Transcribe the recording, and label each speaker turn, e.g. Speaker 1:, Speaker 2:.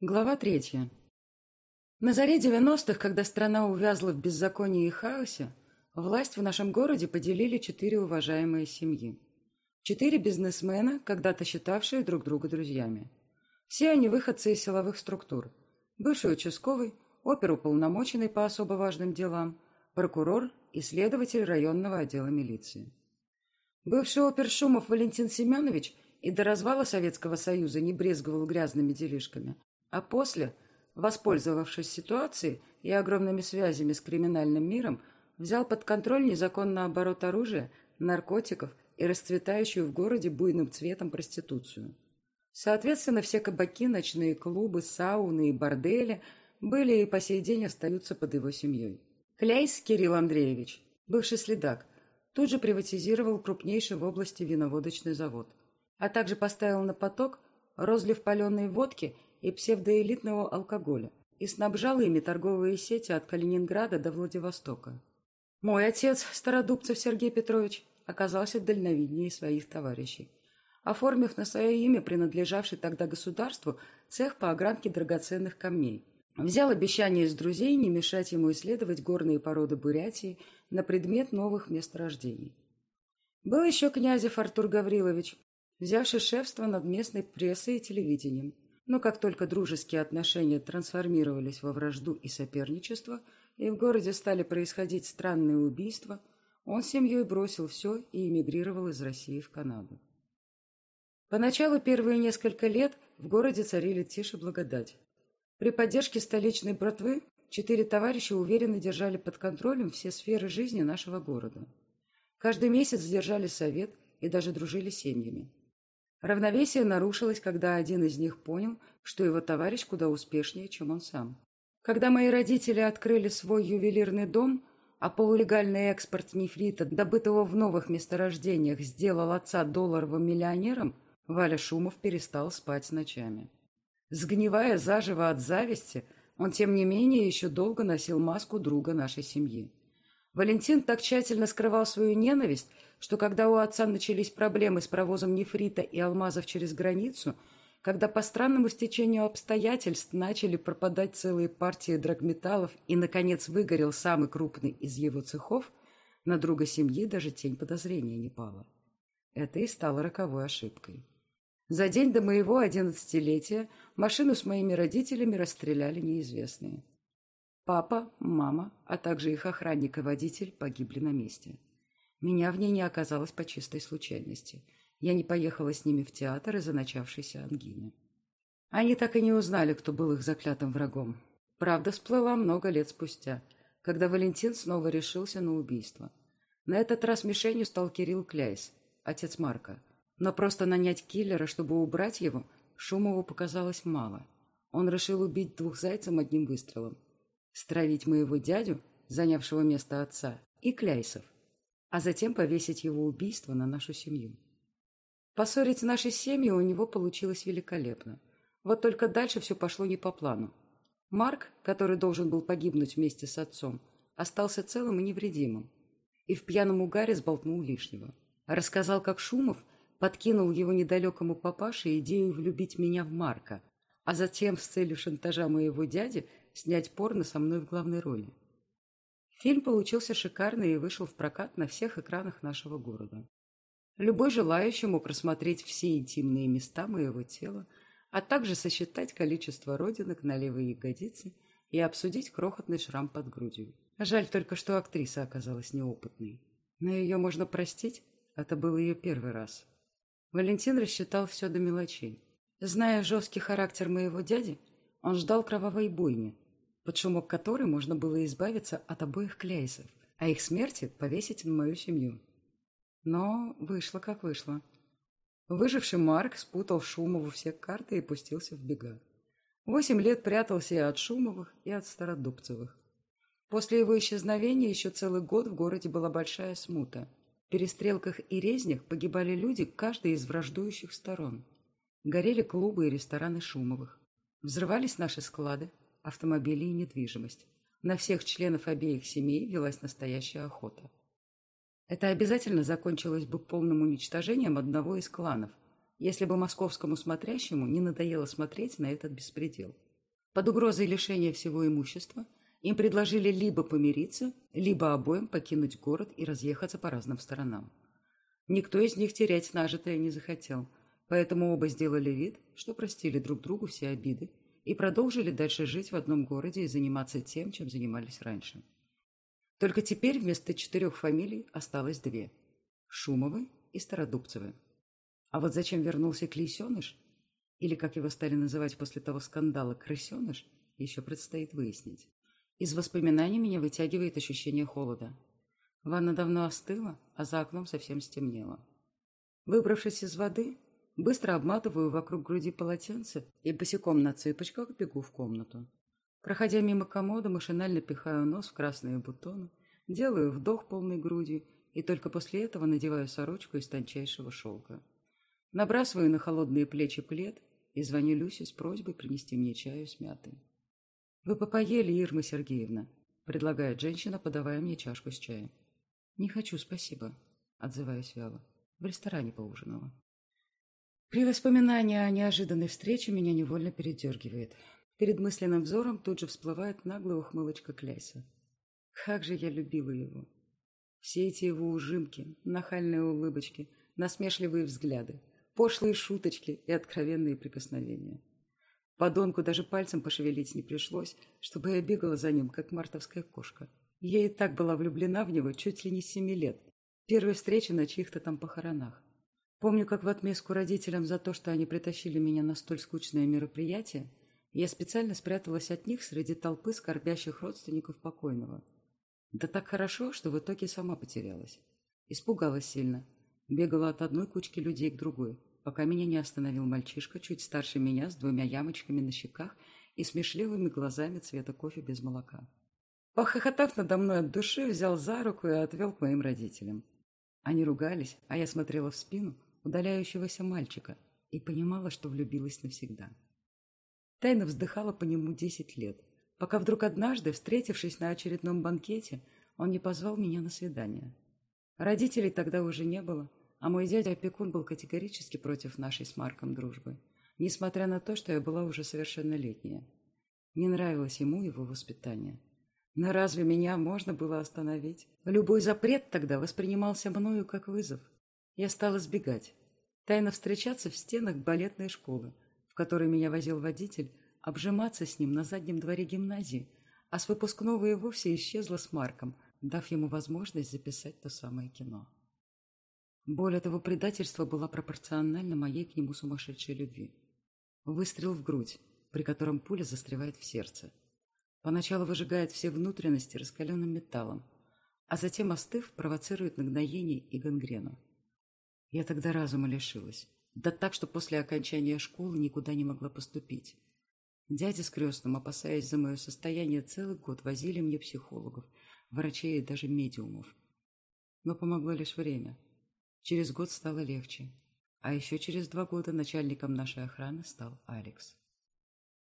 Speaker 1: Глава третья. На заре 90-х, когда страна увязла в беззаконии и хаосе, власть в нашем городе поделили четыре уважаемые семьи. Четыре бизнесмена, когда-то считавшие друг друга друзьями. Все они выходцы из силовых структур. Бывший участковый, оперуполномоченный по особо важным делам, прокурор и следователь районного отдела милиции. Бывший опер Шумов Валентин Семенович и до развала Советского Союза не брезговал грязными делишками – а после, воспользовавшись ситуацией и огромными связями с криминальным миром, взял под контроль незаконный оборот оружия, наркотиков и расцветающую в городе буйным цветом проституцию. Соответственно, все кабаки, ночные клубы, сауны и бордели были и по сей день остаются под его семьей. Кляйс Кирилл Андреевич, бывший следак, тут же приватизировал крупнейший в области виноводочный завод, а также поставил на поток розлив паленой водки – и псевдоэлитного алкоголя и снабжал ими торговые сети от Калининграда до Владивостока. Мой отец, Стародубцев Сергей Петрович, оказался дальновиднее своих товарищей, оформив на свое имя принадлежавший тогда государству цех по огранке драгоценных камней. Взял обещание из друзей не мешать ему исследовать горные породы Бурятии на предмет новых месторождений. Был еще князев Артур Гаврилович, взявший шефство над местной прессой и телевидением – но как только дружеские отношения трансформировались во вражду и соперничество, и в городе стали происходить странные убийства, он с семьей бросил все и эмигрировал из России в Канаду. Поначалу первые несколько лет в городе царили тишь и благодать. При поддержке столичной братвы четыре товарища уверенно держали под контролем все сферы жизни нашего города. Каждый месяц держали совет и даже дружили семьями. Равновесие нарушилось, когда один из них понял, что его товарищ куда успешнее, чем он сам. Когда мои родители открыли свой ювелирный дом, а полулегальный экспорт нефрита, добытого в новых месторождениях, сделал отца долларовым миллионером, Валя Шумов перестал спать ночами. Сгнивая заживо от зависти, он, тем не менее, еще долго носил маску друга нашей семьи. Валентин так тщательно скрывал свою ненависть, что когда у отца начались проблемы с провозом нефрита и алмазов через границу, когда по странному стечению обстоятельств начали пропадать целые партии драгметаллов и, наконец, выгорел самый крупный из его цехов, на друга семьи даже тень подозрения не пала. Это и стало роковой ошибкой. За день до моего одиннадцатилетия машину с моими родителями расстреляли неизвестные. Папа, мама, а также их охранник и водитель погибли на месте. Меня в ней не оказалось по чистой случайности. Я не поехала с ними в театр из-за начавшейся ангины. Они так и не узнали, кто был их заклятым врагом. Правда всплыла много лет спустя, когда Валентин снова решился на убийство. На этот раз мишенью стал Кирилл Кляйс, отец Марка. Но просто нанять киллера, чтобы убрать его, Шумову показалось мало. Он решил убить двух зайцев одним выстрелом. Стравить моего дядю, занявшего место отца, и Кляйсов – а затем повесить его убийство на нашу семью. Поссорить наши семьи у него получилось великолепно. Вот только дальше все пошло не по плану. Марк, который должен был погибнуть вместе с отцом, остался целым и невредимым. И в пьяном угаре сболтнул лишнего. Рассказал, как Шумов подкинул его недалекому папаше идею влюбить меня в Марка, а затем с целью шантажа моего дяди снять порно со мной в главной роли. Фильм получился шикарный и вышел в прокат на всех экранах нашего города. Любой желающий мог рассмотреть все интимные места моего тела, а также сосчитать количество родинок на левой ягодице и обсудить крохотный шрам под грудью. Жаль только, что актриса оказалась неопытной. Но ее можно простить, это был ее первый раз. Валентин рассчитал все до мелочей. Зная жесткий характер моего дяди, он ждал кровавой бойни, под шумок которой можно было избавиться от обоих кляйсов, а их смерти повесить на мою семью. Но вышло как вышло. Выживший Марк спутал Шумову все карты и пустился в бега. Восемь лет прятался и от Шумовых, и от Стародубцевых. После его исчезновения еще целый год в городе была большая смута. В перестрелках и резнях погибали люди, каждый из враждующих сторон. Горели клубы и рестораны Шумовых. Взрывались наши склады, автомобили и недвижимость. На всех членов обеих семей велась настоящая охота. Это обязательно закончилось бы полным уничтожением одного из кланов, если бы московскому смотрящему не надоело смотреть на этот беспредел. Под угрозой лишения всего имущества им предложили либо помириться, либо обоим покинуть город и разъехаться по разным сторонам. Никто из них терять нажитое не захотел, поэтому оба сделали вид, что простили друг другу все обиды и продолжили дальше жить в одном городе и заниматься тем, чем занимались раньше. Только теперь вместо четырех фамилий осталось две – Шумовы и Стародубцевы. А вот зачем вернулся Клейсеныш, или, как его стали называть после того скандала, Крысеныш, еще предстоит выяснить. Из воспоминаний меня вытягивает ощущение холода. Ванна давно остыла, а за окном совсем стемнело. Выбравшись из воды, быстро обматываю вокруг груди полотенце и босиком на цыпочках бегу в комнату. Проходя мимо комода, машинально пихаю нос в красные бутоны, делаю вдох полной грудью и только после этого надеваю сорочку из тончайшего шелка. Набрасываю на холодные плечи плед и звоню Люсе с просьбой принести мне чаю с мятой. «Вы бы поели, Ирма Сергеевна?» – предлагает женщина, подавая мне чашку с чаем. «Не хочу, спасибо», – отзываюсь вяло. В ресторане поужинала. При воспоминании о неожиданной встрече меня невольно передергивает. Перед мысленным взором тут же всплывает наглая ухмылочка Кляйса. Как же я любила его. Все эти его ужимки, нахальные улыбочки, насмешливые взгляды, пошлые шуточки и откровенные прикосновения. Подонку даже пальцем пошевелить не пришлось, чтобы я бегала за ним, как мартовская кошка. Я и так была влюблена в него чуть ли не семи лет. Первой встречи на чьих-то там похоронах. Помню, как в отместку родителям за то, что они притащили меня на столь скучное мероприятие, я специально спряталась от них среди толпы скорбящих родственников покойного. Да так хорошо, что в итоге сама потерялась. Испугалась сильно. Бегала от одной кучки людей к другой пока меня не остановил мальчишка, чуть старше меня, с двумя ямочками на щеках и смешливыми глазами цвета кофе без молока. Похохотав надо мной от души, взял за руку и отвел к моим родителям. Они ругались, а я смотрела в спину удаляющегося мальчика и понимала, что влюбилась навсегда. Тайно вздыхала по нему десять лет, пока вдруг однажды, встретившись на очередном банкете, он не позвал меня на свидание. Родителей тогда уже не было, а мой дядя-опекун был категорически против нашей с Марком дружбы, несмотря на то, что я была уже совершеннолетняя. Не нравилось ему его воспитание. Но разве меня можно было остановить? Любой запрет тогда воспринимался мною как вызов. Я стала сбегать, тайно встречаться в стенах балетной школы, в которой меня возил водитель, обжиматься с ним на заднем дворе гимназии, а с выпускного и вовсе исчезла с Марком, дав ему возможность записать то самое кино. Боль этого предательства была пропорциональна моей к нему сумасшедшей любви. Выстрел в грудь, при котором пуля застревает в сердце. Поначалу выжигает все внутренности раскаленным металлом, а затем, остыв, провоцирует нагноение и гангрену. Я тогда разума лишилась. Да так, что после окончания школы никуда не могла поступить. Дядя с крестным, опасаясь за мое состояние, целый год возили мне психологов, врачей и даже медиумов. Но помогло лишь время – Через год стало легче. А еще через два года начальником нашей охраны стал Алекс.